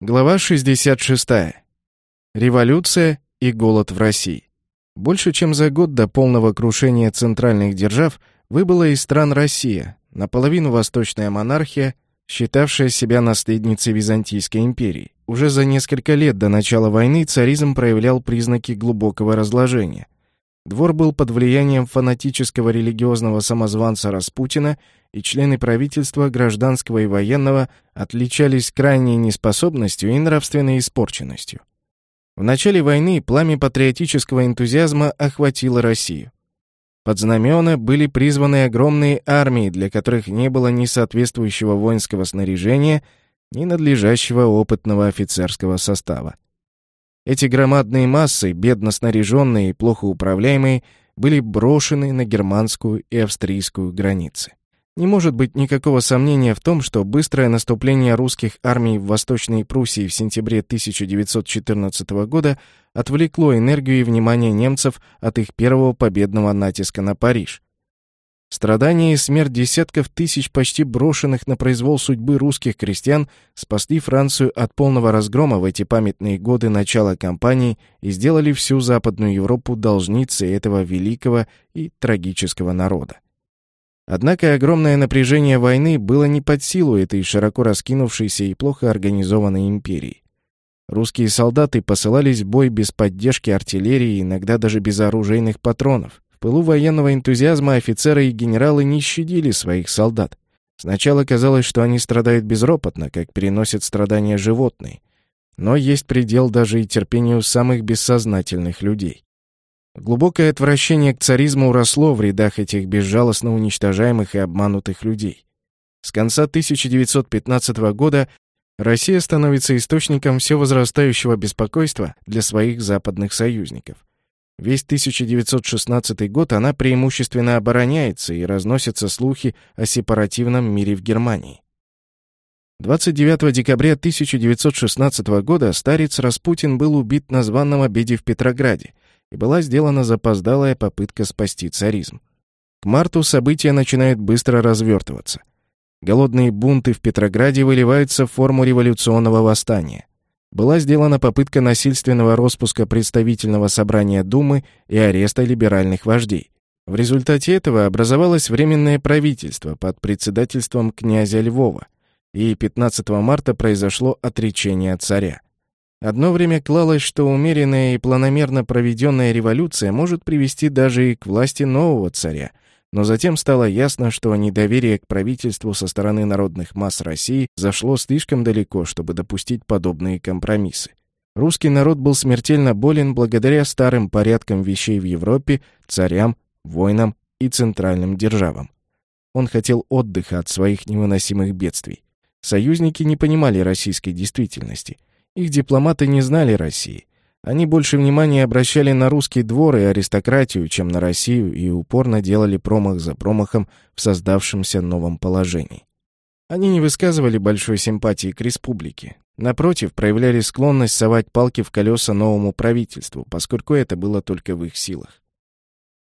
Глава 66. Революция и голод в России. Больше чем за год до полного крушения центральных держав выбыла из стран Россия, наполовину восточная монархия, считавшая себя наследницей Византийской империи. Уже за несколько лет до начала войны царизм проявлял признаки глубокого разложения. Двор был под влиянием фанатического религиозного самозванца Распутина и члены правительства, гражданского и военного, отличались крайней неспособностью и нравственной испорченностью. В начале войны пламя патриотического энтузиазма охватило Россию. Под знамена были призваны огромные армии, для которых не было ни соответствующего воинского снаряжения, ни надлежащего опытного офицерского состава. Эти громадные массы, бедно снаряженные и плохо управляемые, были брошены на германскую и австрийскую границы. Не может быть никакого сомнения в том, что быстрое наступление русских армий в Восточной Пруссии в сентябре 1914 года отвлекло энергию и внимание немцев от их первого победного натиска на Париж. Страдания и смерть десятков тысяч почти брошенных на произвол судьбы русских крестьян спасли Францию от полного разгрома в эти памятные годы начала кампании и сделали всю Западную Европу должницей этого великого и трагического народа. Однако огромное напряжение войны было не под силу этой широко раскинувшейся и плохо организованной империи. Русские солдаты посылались в бой без поддержки артиллерии, иногда даже без оружейных патронов. Пылу военного энтузиазма офицеры и генералы не щадили своих солдат. Сначала казалось, что они страдают безропотно, как переносят страдания животные. Но есть предел даже и терпению самых бессознательных людей. Глубокое отвращение к царизму росло в рядах этих безжалостно уничтожаемых и обманутых людей. С конца 1915 года Россия становится источником все возрастающего беспокойства для своих западных союзников. Весь 1916 год она преимущественно обороняется и разносятся слухи о сепаративном мире в Германии. 29 декабря 1916 года старец Распутин был убит на званном обеде в Петрограде, и была сделана запоздалая попытка спасти царизм. К марту события начинают быстро развертываться. Голодные бунты в Петрограде выливаются в форму революционного восстания. Была сделана попытка насильственного распуска представительного собрания Думы и ареста либеральных вождей. В результате этого образовалось Временное правительство под председательством князя Львова, и 15 марта произошло отречение царя. Одно время клалось, что умеренная и планомерно проведенная революция может привести даже и к власти нового царя, но затем стало ясно, что недоверие к правительству со стороны народных масс России зашло слишком далеко, чтобы допустить подобные компромиссы. Русский народ был смертельно болен благодаря старым порядкам вещей в Европе, царям, войнам и центральным державам. Он хотел отдыха от своих невыносимых бедствий. Союзники не понимали российской действительности – их дипломаты не знали России. Они больше внимания обращали на русский двор и аристократию, чем на Россию, и упорно делали промах за промахом в создавшемся новом положении. Они не высказывали большой симпатии к республике. Напротив, проявляли склонность совать палки в колеса новому правительству, поскольку это было только в их силах.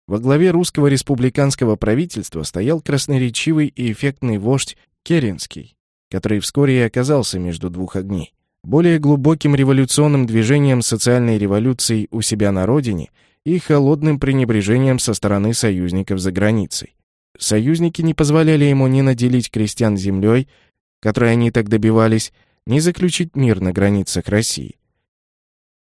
Во главе русского республиканского правительства стоял красноречивый и эффектный вождь Керенский, который вскоре и оказался между двух огней более глубоким революционным движением социальной революции у себя на родине и холодным пренебрежением со стороны союзников за границей. Союзники не позволяли ему ни наделить крестьян землей, которой они так добивались, ни заключить мир на границах России.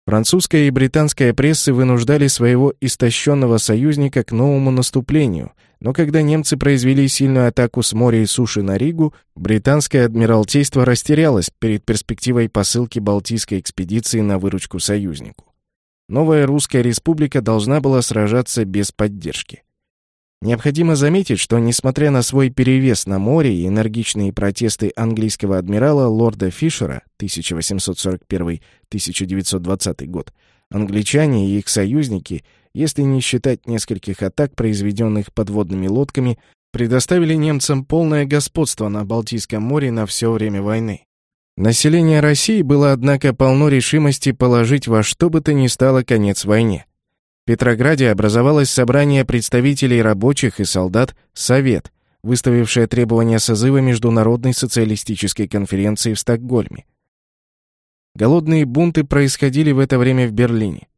Французская и британская прессы вынуждали своего истощенного союзника к новому наступлению, но когда немцы произвели сильную атаку с моря и суши на Ригу, британское адмиралтейство растерялось перед перспективой посылки Балтийской экспедиции на выручку союзнику. Новая русская республика должна была сражаться без поддержки. Необходимо заметить, что, несмотря на свой перевес на море и энергичные протесты английского адмирала лорда Фишера 1841-1920 год, англичане и их союзники, если не считать нескольких атак, произведенных подводными лодками, предоставили немцам полное господство на Балтийском море на все время войны. Население России было, однако, полно решимости положить во что бы то ни стало конец войне. Петрограде образовалось собрание представителей рабочих и солдат «Совет», выставившее требования созыва Международной социалистической конференции в Стокгольме. Голодные бунты происходили в это время в Берлине.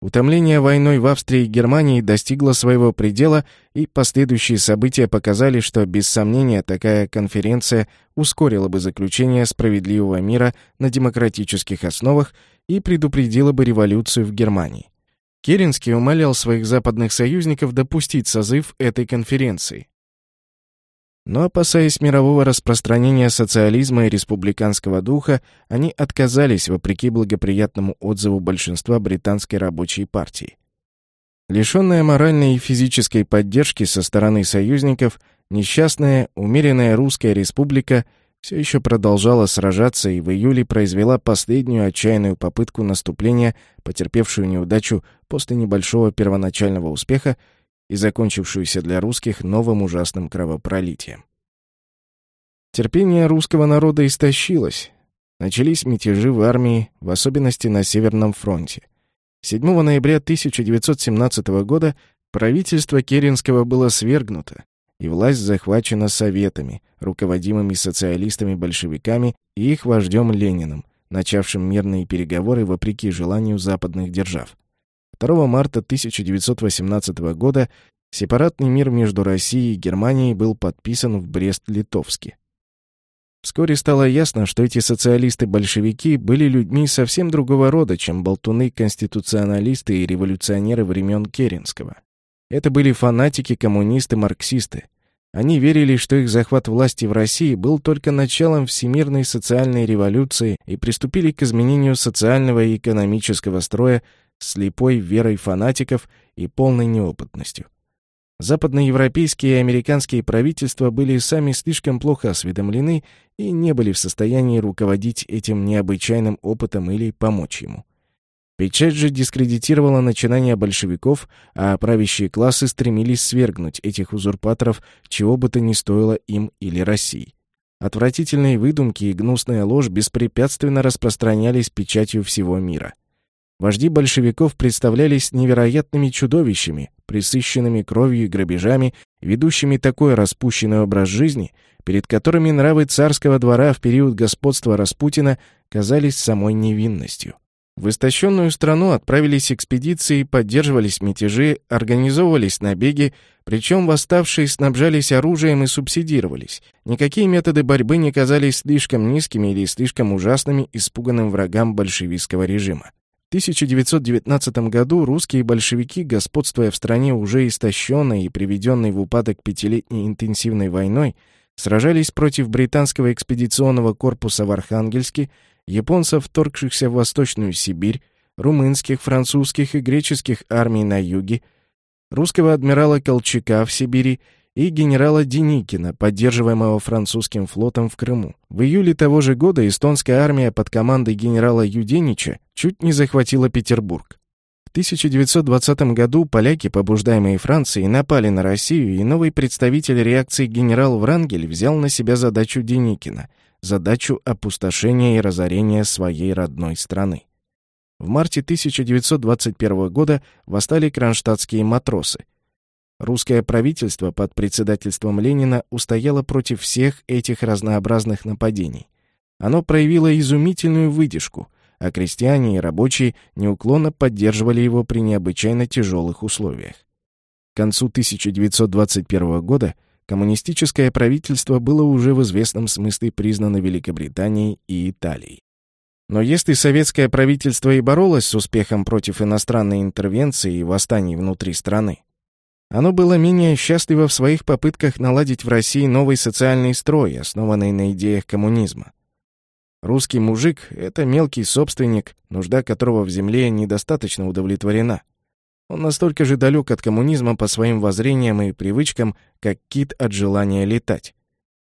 Утомление войной в Австрии и Германии достигло своего предела, и последующие события показали, что, без сомнения, такая конференция ускорила бы заключение справедливого мира на демократических основах и предупредила бы революцию в Германии. Керенский умолял своих западных союзников допустить созыв этой конференции. Но, опасаясь мирового распространения социализма и республиканского духа, они отказались вопреки благоприятному отзыву большинства британской рабочей партии. Лишенная моральной и физической поддержки со стороны союзников, несчастная, умеренная русская республика все еще продолжала сражаться и в июле произвела последнюю отчаянную попытку наступления, потерпевшую неудачу после небольшого первоначального успеха, и закончившуюся для русских новым ужасным кровопролитием. Терпение русского народа истощилось. Начались мятежи в армии, в особенности на Северном фронте. 7 ноября 1917 года правительство Керенского было свергнуто, и власть захвачена советами, руководимыми социалистами-большевиками и их вождем Лениным, начавшим мирные переговоры вопреки желанию западных держав. 2 марта 1918 года сепаратный мир между Россией и Германией был подписан в Брест-Литовске. Вскоре стало ясно, что эти социалисты-большевики были людьми совсем другого рода, чем болтуны-конституционалисты и революционеры времен Керенского. Это были фанатики-коммунисты-марксисты. Они верили, что их захват власти в России был только началом всемирной социальной революции и приступили к изменению социального и экономического строя слепой верой фанатиков и полной неопытностью. Западноевропейские и американские правительства были сами слишком плохо осведомлены и не были в состоянии руководить этим необычайным опытом или помочь ему. Печать же дискредитировала начинания большевиков, а правящие классы стремились свергнуть этих узурпаторов, чего бы то ни стоило им или России. Отвратительные выдумки и гнусная ложь беспрепятственно распространялись печатью всего мира. Вожди большевиков представлялись невероятными чудовищами, присыщенными кровью и грабежами, ведущими такой распущенный образ жизни, перед которыми нравы царского двора в период господства Распутина казались самой невинностью. В истощенную страну отправились экспедиции, поддерживались мятежи, организовывались набеги, причем восставшие снабжались оружием и субсидировались. Никакие методы борьбы не казались слишком низкими или слишком ужасными испуганным врагам большевистского режима. В 1919 году русские большевики, господствуя в стране уже истощенной и приведенной в упадок пятилетней интенсивной войной, сражались против британского экспедиционного корпуса в Архангельске, японцев, вторгшихся в Восточную Сибирь, румынских, французских и греческих армий на юге, русского адмирала Колчака в Сибири и генерала Деникина, поддерживаемого французским флотом в Крыму. В июле того же года эстонская армия под командой генерала Юденича чуть не захватила Петербург. В 1920 году поляки, побуждаемые Францией, напали на Россию, и новый представитель реакции генерал Врангель взял на себя задачу Деникина, задачу опустошения и разорения своей родной страны. В марте 1921 года восстали кронштадтские матросы – Русское правительство под председательством Ленина устояло против всех этих разнообразных нападений. Оно проявило изумительную выдержку, а крестьяне и рабочие неуклонно поддерживали его при необычайно тяжелых условиях. К концу 1921 года коммунистическое правительство было уже в известном смысле признано Великобританией и Италией. Но если советское правительство и боролось с успехом против иностранной интервенции и восстаний внутри страны, оно было менее счастливо в своих попытках наладить в России новый социальный строй, основанный на идеях коммунизма. Русский мужик — это мелкий собственник, нужда которого в земле недостаточно удовлетворена. Он настолько же далек от коммунизма по своим воззрениям и привычкам, как кит от желания летать.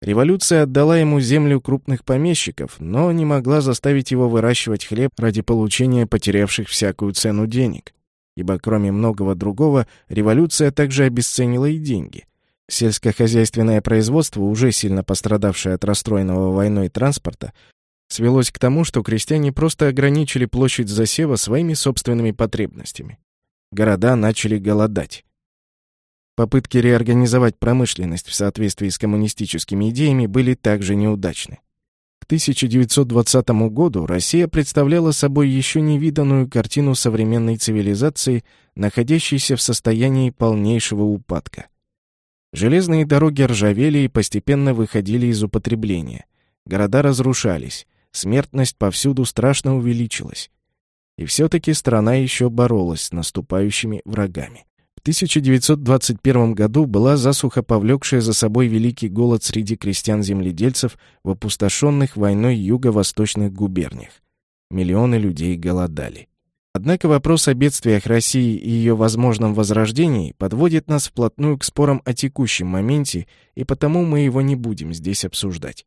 Революция отдала ему землю крупных помещиков, но не могла заставить его выращивать хлеб ради получения потерявших всякую цену денег ибо кроме многого другого, революция также обесценила и деньги. Сельскохозяйственное производство, уже сильно пострадавшее от расстроенного войной транспорта, свелось к тому, что крестьяне просто ограничили площадь засева своими собственными потребностями. Города начали голодать. Попытки реорганизовать промышленность в соответствии с коммунистическими идеями были также неудачны. 1920 году Россия представляла собой еще невиданную картину современной цивилизации, находящейся в состоянии полнейшего упадка. Железные дороги ржавели и постепенно выходили из употребления. Города разрушались, смертность повсюду страшно увеличилась. И все-таки страна еще боролась с наступающими врагами. В 1921 году была засуха, повлекшая за собой великий голод среди крестьян-земледельцев в опустошенных войной юго-восточных губерниях. Миллионы людей голодали. Однако вопрос о бедствиях России и ее возможном возрождении подводит нас вплотную к спорам о текущем моменте, и потому мы его не будем здесь обсуждать.